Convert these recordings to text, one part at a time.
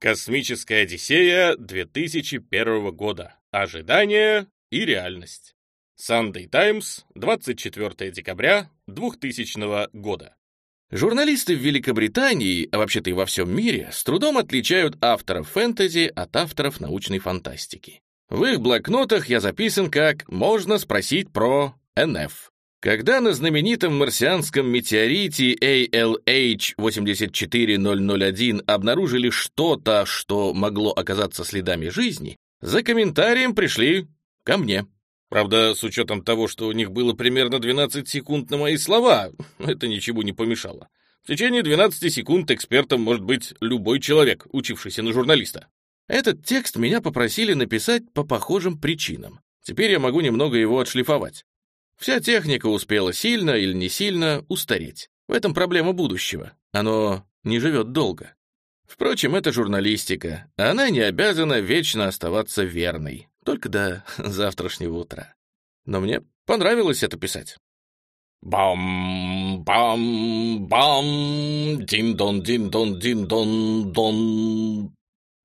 Космическая Одиссея 2001 года. Ожидание и реальность. Sunday Times, 24 декабря 2000 года. Журналисты в Великобритании, а вообще-то и во всем мире, с трудом отличают авторов фэнтези от авторов научной фантастики. В их блокнотах я записан как «можно спросить про НФ». Когда на знаменитом марсианском метеорите ALH-84001 обнаружили что-то, что могло оказаться следами жизни, за комментарием пришли ко мне. Правда, с учетом того, что у них было примерно 12 секунд на мои слова, это ничего не помешало. В течение 12 секунд экспертом может быть любой человек, учившийся на журналиста. Этот текст меня попросили написать по похожим причинам. Теперь я могу немного его отшлифовать. Вся техника успела сильно или не сильно устареть. В этом проблема будущего. Оно не живет долго. Впрочем, это журналистика. Она не обязана вечно оставаться верной. Только до завтрашнего утра. Но мне понравилось это писать. Бам-бам-бам, дин-дон-дин-дон-дин-дон-дон.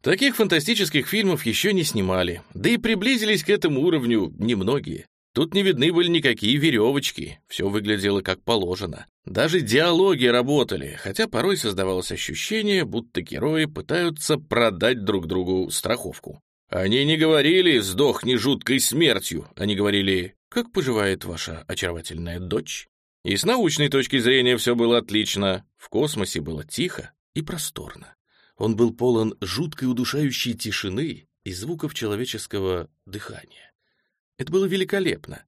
Таких фантастических фильмов еще не снимали, да и приблизились к этому уровню немногие. Тут не видны были никакие веревочки, все выглядело как положено. Даже диалоги работали, хотя порой создавалось ощущение, будто герои пытаются продать друг другу страховку. Они не говорили «сдохни жуткой смертью», они говорили «как поживает ваша очаровательная дочь?» И с научной точки зрения все было отлично. В космосе было тихо и просторно. Он был полон жуткой удушающей тишины и звуков человеческого дыхания. Это было великолепно.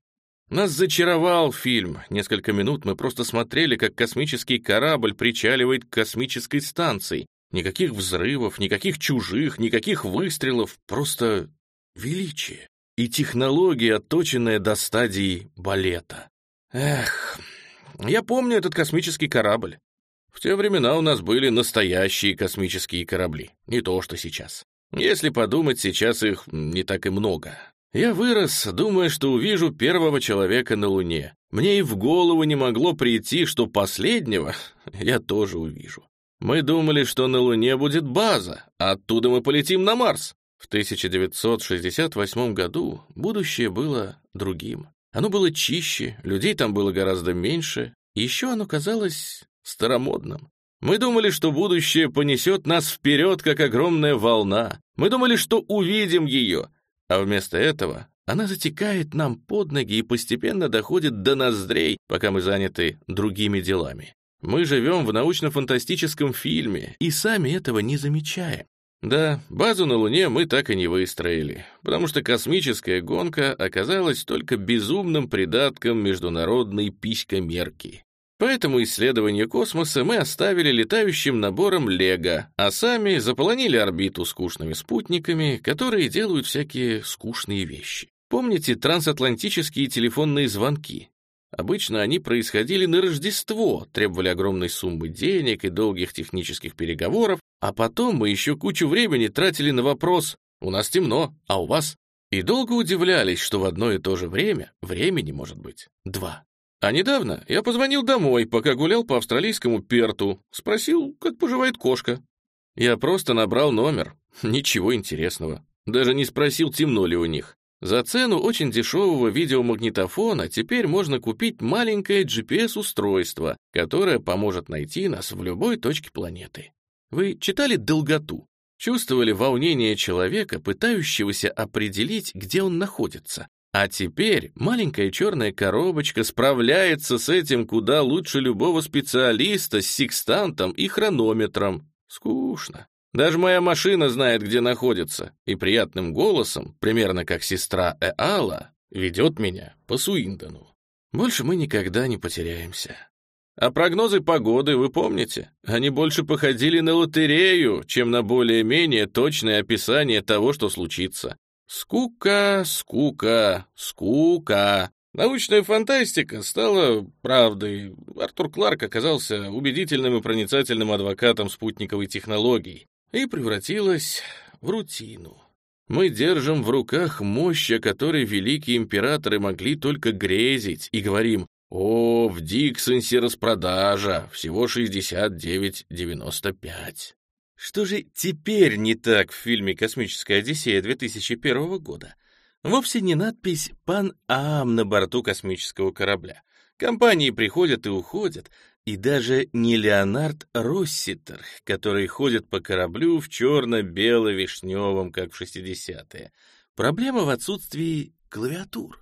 Нас зачаровал фильм. Несколько минут мы просто смотрели, как космический корабль причаливает к космической станции. Никаких взрывов, никаких чужих, никаких выстрелов, просто величие. И технология, отточенная до стадии балета. Эх, я помню этот космический корабль. В те времена у нас были настоящие космические корабли, не то что сейчас. Если подумать, сейчас их не так и много. Я вырос, думая, что увижу первого человека на Луне. Мне и в голову не могло прийти, что последнего я тоже увижу. Мы думали, что на Луне будет база, а оттуда мы полетим на Марс. В 1968 году будущее было другим. Оно было чище, людей там было гораздо меньше, и еще оно казалось старомодным. Мы думали, что будущее понесет нас вперед, как огромная волна. Мы думали, что увидим ее, а вместо этого она затекает нам под ноги и постепенно доходит до ноздрей, пока мы заняты другими делами. Мы живем в научно-фантастическом фильме и сами этого не замечаем. Да, базу на Луне мы так и не выстроили, потому что космическая гонка оказалась только безумным придатком международной писькомерки. Поэтому исследование космоса мы оставили летающим набором Лего, а сами заполонили орбиту скучными спутниками, которые делают всякие скучные вещи. Помните трансатлантические телефонные звонки? Обычно они происходили на Рождество, требовали огромной суммы денег и долгих технических переговоров, а потом мы еще кучу времени тратили на вопрос «У нас темно, а у вас?» И долго удивлялись, что в одно и то же время времени может быть два. А недавно я позвонил домой, пока гулял по австралийскому Перту, спросил, как поживает кошка. Я просто набрал номер, ничего интересного. Даже не спросил, темно ли у них. За цену очень дешевого видеомагнитофона теперь можно купить маленькое GPS-устройство, которое поможет найти нас в любой точке планеты. Вы читали «Долготу»? Чувствовали волнение человека, пытающегося определить, где он находится? А теперь маленькая черная коробочка справляется с этим куда лучше любого специалиста с секстантом и хронометром. Скучно. Даже моя машина знает, где находится, и приятным голосом, примерно как сестра Эала, ведет меня по Суиндону. Больше мы никогда не потеряемся. А прогнозы погоды, вы помните? Они больше походили на лотерею, чем на более-менее точное описание того, что случится. Скука, скука, скука. Научная фантастика стала правдой. Артур Кларк оказался убедительным и проницательным адвокатом спутниковой технологии и превратилась в рутину. Мы держим в руках мощь, о которой великие императоры могли только грезить, и говорим «О, в Диксонсе распродажа, всего 69,95». Что же теперь не так в фильме «Космическая Одиссея» 2001 года? Вовсе не надпись «Пан Ам» на борту космического корабля. Компании приходят и уходят, и даже не Леонард Росситер, который ходит по кораблю в черно-бело-вишневом, как в 60-е. Проблема в отсутствии клавиатур.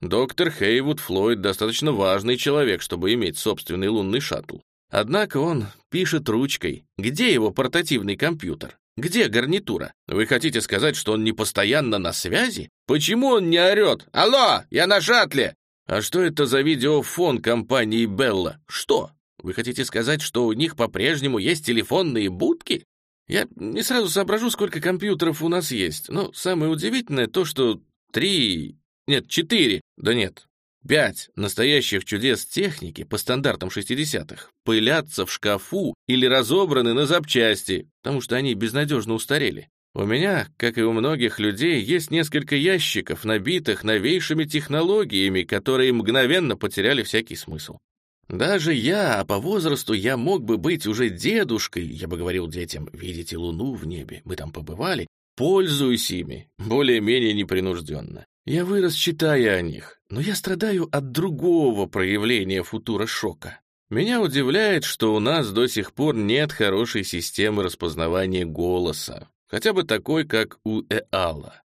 Доктор Хейвуд Флойд достаточно важный человек, чтобы иметь собственный лунный шаттл. Однако он пишет ручкой. Где его портативный компьютер? Где гарнитура? Вы хотите сказать, что он не постоянно на связи? Почему он не орет? «Алло, я на шаттле!» А что это за видеофон компании Белла? Что? Вы хотите сказать, что у них по-прежнему есть телефонные будки? Я не сразу соображу, сколько компьютеров у нас есть, но самое удивительное то, что три... Нет, четыре. Да нет, Пять настоящих чудес техники по стандартам 60-х пылятся в шкафу или разобраны на запчасти, потому что они безнадежно устарели. У меня, как и у многих людей, есть несколько ящиков, набитых новейшими технологиями, которые мгновенно потеряли всякий смысл. Даже я, а по возрасту я мог бы быть уже дедушкой, я бы говорил детям, видите луну в небе, мы там побывали, пользуюсь ими, более-менее непринужденно. Я вырос, читая о них, но я страдаю от другого проявления футура-шока. Меня удивляет, что у нас до сих пор нет хорошей системы распознавания голоса, хотя бы такой, как у Эала.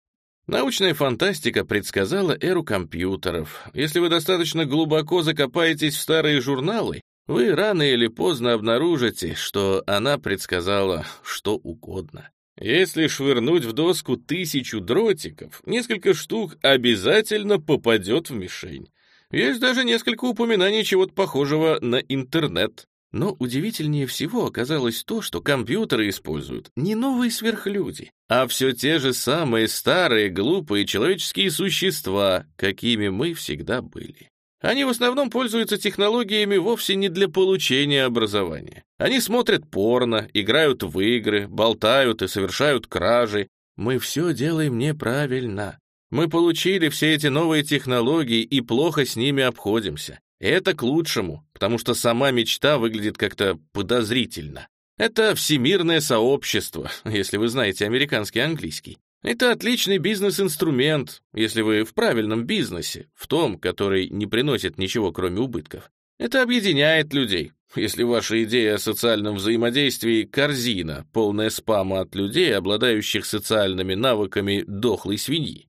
Научная фантастика предсказала эру компьютеров. Если вы достаточно глубоко закопаетесь в старые журналы, вы рано или поздно обнаружите, что она предсказала что угодно. Если швырнуть в доску тысячу дротиков, несколько штук обязательно попадет в мишень. Есть даже несколько упоминаний чего-то похожего на интернет. Но удивительнее всего оказалось то, что компьютеры используют не новые сверхлюди, а все те же самые старые глупые человеческие существа, какими мы всегда были. Они в основном пользуются технологиями вовсе не для получения образования. Они смотрят порно, играют в игры, болтают и совершают кражи. Мы все делаем неправильно. Мы получили все эти новые технологии и плохо с ними обходимся. это к лучшему, потому что сама мечта выглядит как-то подозрительно. Это всемирное сообщество, если вы знаете американский английский. Это отличный бизнес-инструмент, если вы в правильном бизнесе, в том, который не приносит ничего, кроме убытков. Это объединяет людей. Если ваша идея о социальном взаимодействии — корзина, полная спама от людей, обладающих социальными навыками дохлой свиньи.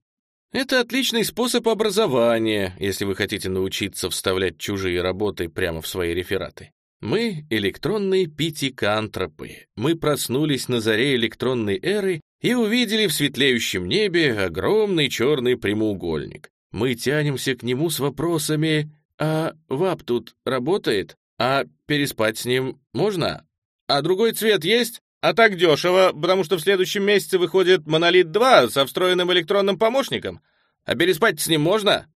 Это отличный способ образования, если вы хотите научиться вставлять чужие работы прямо в свои рефераты. Мы — электронные питикантропы. Мы проснулись на заре электронной эры и увидели в светлеющем небе огромный черный прямоугольник. Мы тянемся к нему с вопросами «А ВАП тут работает? А переспать с ним можно? А другой цвет есть?» А так дешево, потому что в следующем месяце выходит Монолит 2 со встроенным электронным помощником. А переспать с ним можно?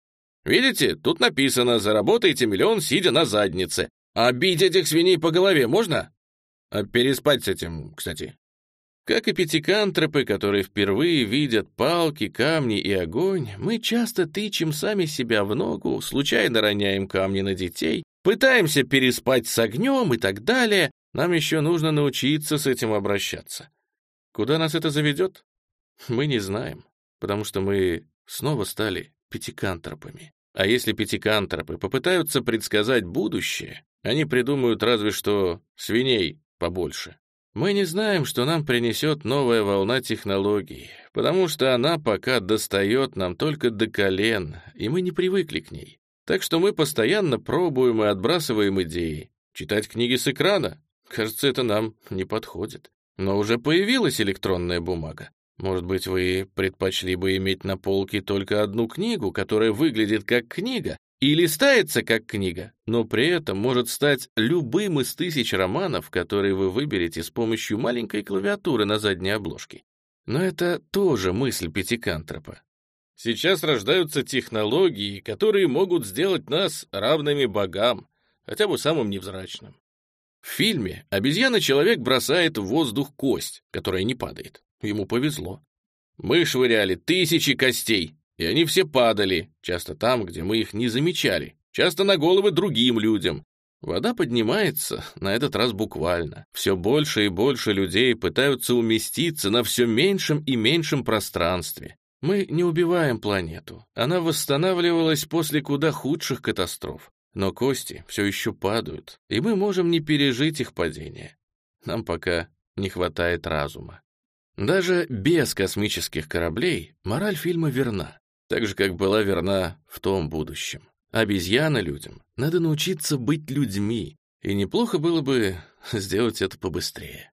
Видите, тут написано «Заработайте миллион, сидя на заднице». А бить этих свиней по голове можно? А переспать с этим, кстати, как и пятикантропы, которые впервые видят палки, камни и огонь, мы часто тычем сами себя в ногу, случайно роняем камни на детей, пытаемся переспать с огнем и так далее. Нам еще нужно научиться с этим обращаться. Куда нас это заведет? Мы не знаем, потому что мы снова стали пятикантропами. А если пятикантропы попытаются предсказать будущее, они придумают разве что свиней побольше. Мы не знаем, что нам принесет новая волна технологий, потому что она пока достает нам только до колен, и мы не привыкли к ней. Так что мы постоянно пробуем и отбрасываем идеи. Читать книги с экрана? Кажется, это нам не подходит. Но уже появилась электронная бумага. Может быть, вы предпочли бы иметь на полке только одну книгу, которая выглядит как книга, и листается как книга, но при этом может стать любым из тысяч романов, которые вы выберете с помощью маленькой клавиатуры на задней обложке. Но это тоже мысль Пятикантропа. Сейчас рождаются технологии, которые могут сделать нас равными богам, хотя бы самым невзрачным. В фильме обезьяна-человек бросает в воздух кость, которая не падает. Ему повезло. Мы швыряли тысячи костей, и они все падали, часто там, где мы их не замечали, часто на головы другим людям. Вода поднимается, на этот раз буквально. Все больше и больше людей пытаются уместиться на все меньшем и меньшем пространстве. Мы не убиваем планету. Она восстанавливалась после куда худших катастроф. Но кости все еще падают, и мы можем не пережить их падение. Нам пока не хватает разума. Даже без космических кораблей мораль фильма верна, так же, как была верна в том будущем. Обезьяна людям надо научиться быть людьми, и неплохо было бы сделать это побыстрее.